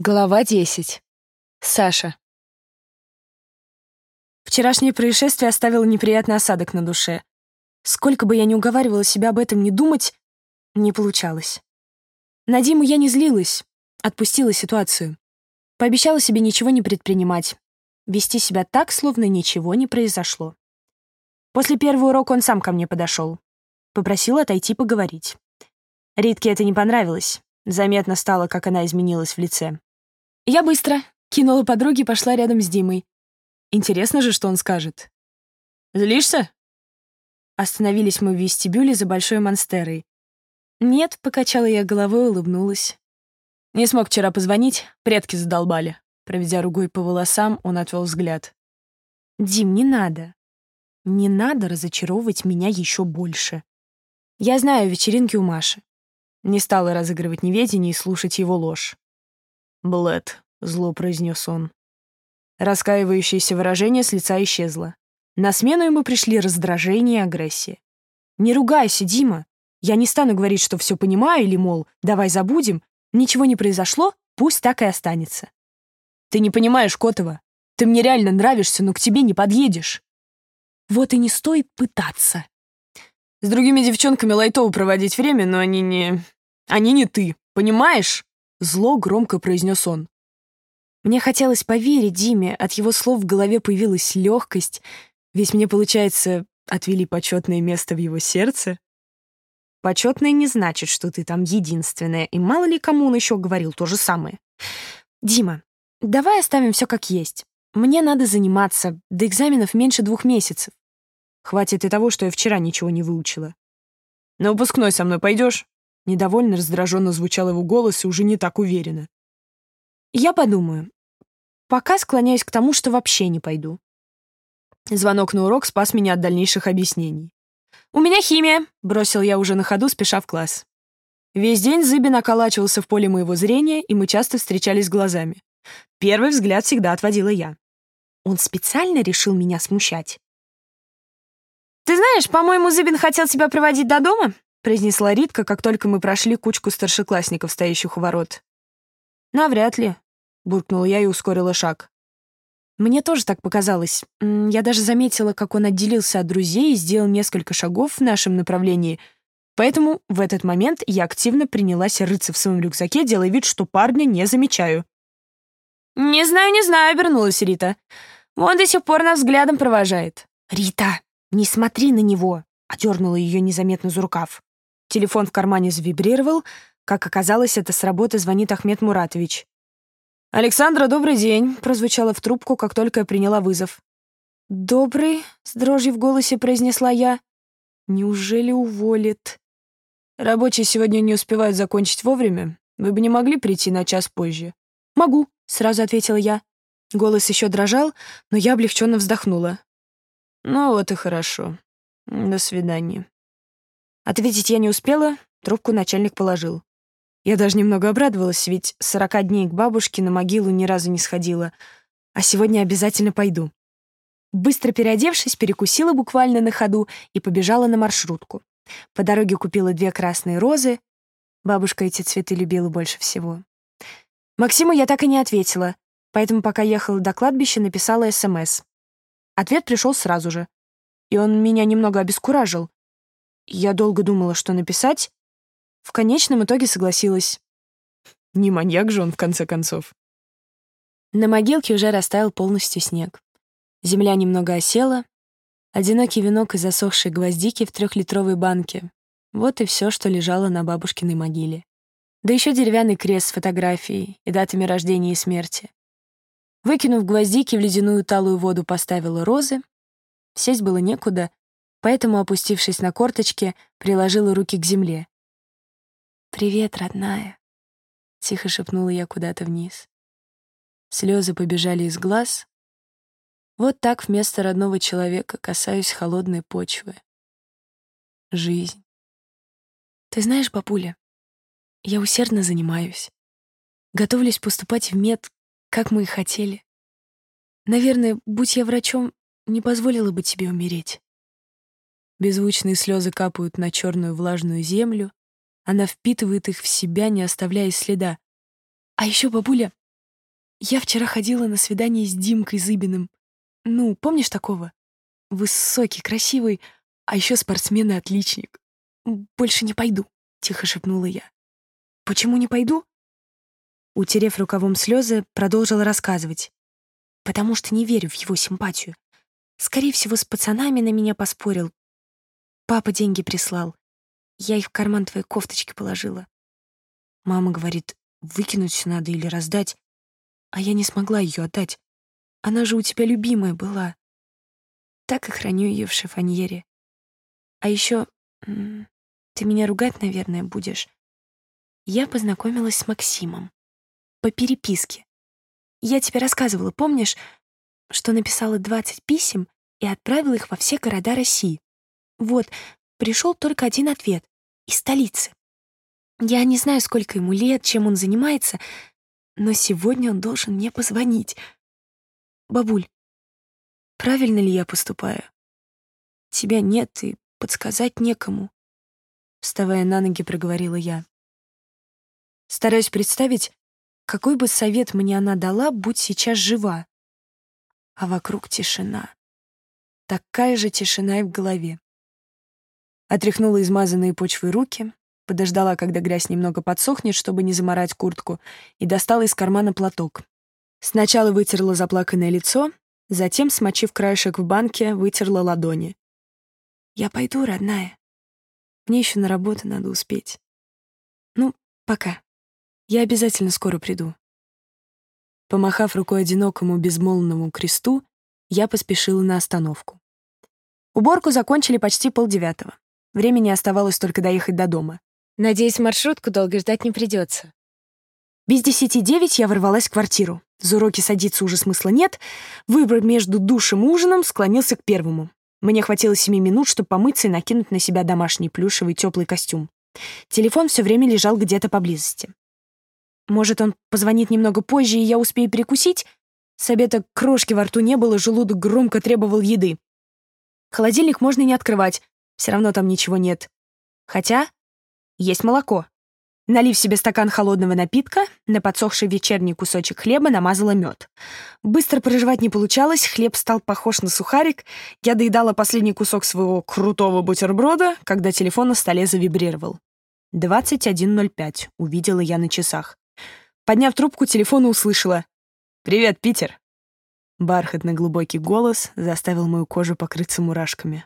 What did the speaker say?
Глава 10. Саша. Вчерашнее происшествие оставило неприятный осадок на душе. Сколько бы я ни уговаривала себя об этом не думать, не получалось. На Диму я не злилась, отпустила ситуацию. Пообещала себе ничего не предпринимать, вести себя так, словно ничего не произошло. После первого урока он сам ко мне подошел. Попросил отойти поговорить. Ритке это не понравилось. Заметно стало, как она изменилась в лице. Я быстро кинула подруги пошла рядом с Димой. Интересно же, что он скажет. «Злишься?» Остановились мы в вестибюле за большой монстерой. «Нет», — покачала я головой улыбнулась. «Не смог вчера позвонить, предки задолбали». Проведя ругой по волосам, он отвел взгляд. «Дим, не надо. Не надо разочаровывать меня еще больше. Я знаю вечеринки у Маши». Не стала разыгрывать неведение и слушать его ложь. «Блэд», — зло произнес он. Раскаивающееся выражение с лица исчезло. На смену ему пришли раздражение и агрессия. «Не ругайся, Дима. Я не стану говорить, что все понимаю, или, мол, давай забудем. Ничего не произошло, пусть так и останется». «Ты не понимаешь, Котова. Ты мне реально нравишься, но к тебе не подъедешь». «Вот и не стоит пытаться». «С другими девчонками лайтово проводить время, но они не... Они не ты, понимаешь?» Зло громко произнес он. Мне хотелось поверить Диме, от его слов в голове появилась легкость, ведь мне, получается, отвели почетное место в его сердце. Почетное не значит, что ты там единственная, и мало ли кому он еще говорил то же самое. Дима, давай оставим все как есть. Мне надо заниматься, до экзаменов меньше двух месяцев. Хватит и того, что я вчера ничего не выучила. На выпускной со мной пойдешь? Недовольно, раздраженно звучал его голос и уже не так уверенно. «Я подумаю. Пока склоняюсь к тому, что вообще не пойду». Звонок на урок спас меня от дальнейших объяснений. «У меня химия», — бросил я уже на ходу, спеша в класс. Весь день Зыбин околачивался в поле моего зрения, и мы часто встречались глазами. Первый взгляд всегда отводила я. Он специально решил меня смущать. «Ты знаешь, по-моему, Зыбин хотел тебя проводить до дома?» — произнесла Ритка, как только мы прошли кучку старшеклассников, стоящих у ворот. «Навряд ли», — буркнула я и ускорила шаг. Мне тоже так показалось. Я даже заметила, как он отделился от друзей и сделал несколько шагов в нашем направлении. Поэтому в этот момент я активно принялась рыться в своем рюкзаке, делая вид, что парня не замечаю. «Не знаю, не знаю», — обернулась Рита. «Он до сих пор нас взглядом провожает». «Рита, не смотри на него», — одернула ее незаметно за рукав. Телефон в кармане завибрировал. Как оказалось, это с работы звонит Ахмед Муратович. «Александра, добрый день», — прозвучало в трубку, как только я приняла вызов. «Добрый», — с дрожью в голосе произнесла я. «Неужели уволит?» «Рабочие сегодня не успевают закончить вовремя. Вы бы не могли прийти на час позже?» «Могу», — сразу ответила я. Голос еще дрожал, но я облегченно вздохнула. «Ну вот и хорошо. До свидания». Ответить я не успела, трубку начальник положил. Я даже немного обрадовалась, ведь сорока дней к бабушке на могилу ни разу не сходила. А сегодня обязательно пойду. Быстро переодевшись, перекусила буквально на ходу и побежала на маршрутку. По дороге купила две красные розы. Бабушка эти цветы любила больше всего. Максиму я так и не ответила, поэтому пока ехала до кладбища, написала СМС. Ответ пришел сразу же. И он меня немного обескуражил. Я долго думала, что написать. В конечном итоге согласилась. Не маньяк же он, в конце концов. На могилке уже растаял полностью снег. Земля немного осела. Одинокий венок из засохшей гвоздики в трехлитровой банке. Вот и все, что лежало на бабушкиной могиле. Да еще деревянный крест с фотографией и датами рождения и смерти. Выкинув гвоздики в ледяную талую воду, поставила розы. Сесть было некуда, поэтому, опустившись на корточки, приложила руки к земле. «Привет, родная», — тихо шепнула я куда-то вниз. Слезы побежали из глаз. Вот так вместо родного человека касаюсь холодной почвы. Жизнь. Ты знаешь, бабуля, я усердно занимаюсь. Готовлюсь поступать в мед, как мы и хотели. Наверное, будь я врачом, не позволила бы тебе умереть. Беззвучные слезы капают на черную влажную землю. Она впитывает их в себя, не оставляя следа. А еще, бабуля, Я вчера ходила на свидание с Димкой Зыбиным. Ну, помнишь такого? Высокий, красивый, а еще спортсмен и отличник. Больше не пойду, тихо шепнула я. Почему не пойду? Утерев рукавом слезы, продолжила рассказывать. Потому что не верю в его симпатию. Скорее всего, с пацанами на меня поспорил. Папа деньги прислал. Я их в карман твоей кофточки положила. Мама говорит, выкинуть надо или раздать. А я не смогла ее отдать. Она же у тебя любимая была. Так и храню ее в шифоньере. А еще ты меня ругать, наверное, будешь. Я познакомилась с Максимом. По переписке. Я тебе рассказывала, помнишь, что написала 20 писем и отправила их во все города России. Вот, пришел только один ответ. Из столицы. Я не знаю, сколько ему лет, чем он занимается, но сегодня он должен мне позвонить. Бабуль, правильно ли я поступаю? Тебя нет и подсказать некому. Вставая на ноги, проговорила я. Стараюсь представить, какой бы совет мне она дала, будь сейчас жива. А вокруг тишина. Такая же тишина и в голове. Отряхнула измазанные почвой руки, подождала, когда грязь немного подсохнет, чтобы не заморать куртку, и достала из кармана платок. Сначала вытерла заплаканное лицо, затем, смочив краешек в банке, вытерла ладони. «Я пойду, родная. Мне еще на работу надо успеть. Ну, пока. Я обязательно скоро приду». Помахав рукой одинокому безмолвному кресту, я поспешила на остановку. Уборку закончили почти полдевятого. Времени оставалось только доехать до дома. Надеюсь, маршрутку долго ждать не придется. Без десяти девять я ворвалась в квартиру. За уроки садиться уже смысла нет. Выбор между душем и ужином склонился к первому. Мне хватило семи минут, чтобы помыться и накинуть на себя домашний плюшевый теплый костюм. Телефон все время лежал где-то поблизости. Может, он позвонит немного позже, и я успею перекусить? С обеда крошки во рту не было, желудок громко требовал еды. Холодильник можно не открывать, все равно там ничего нет. Хотя есть молоко. Налив себе стакан холодного напитка, на подсохший вечерний кусочек хлеба намазала мед. Быстро проживать не получалось, хлеб стал похож на сухарик. Я доедала последний кусок своего крутого бутерброда, когда телефон на столе завибрировал. 21.05, увидела я на часах. Подняв трубку, телефона услышала. «Привет, Питер!» Бархатный глубокий голос заставил мою кожу покрыться мурашками.